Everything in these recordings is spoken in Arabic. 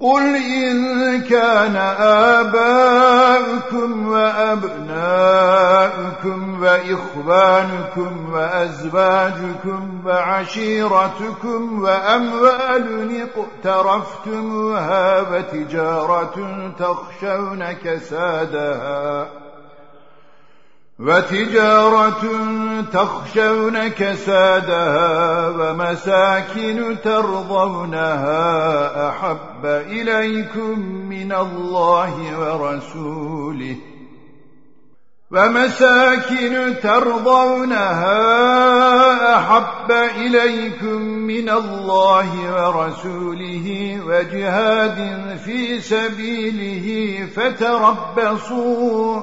قل إن كان آباؤكم وأبناؤكم وإخوانكم وأزواجكم وعشيرتكم وأموال اقترفتموها وتجارة تخشون كسادها وتجارة تخشون كسادها ومساكن ترضونها أحب إليكم من الله ورسوله ومساكن ترضونها أحب إليكم من الله ورسوله وجهاد في سبيله فتربصوا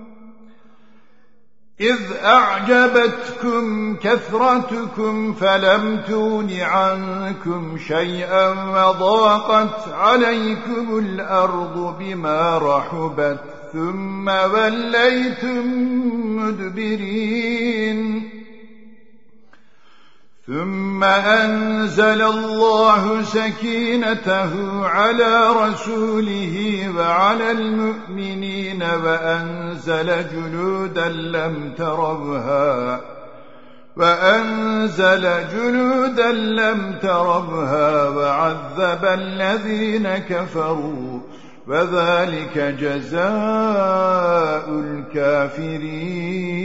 إذ أعجبتكم كثرتكم فلم تون عنكم شيئا وضاقت عليكم الأرض بما رحبت ثم وليتم مدبرين. ثم أنزل الله سكينته على رسوله وعلى المؤمنين وأنزل جنودا لم تربها وأنزل جنودا لم تربها وعذب الذين كفروا وذلك جزاء الكافرين.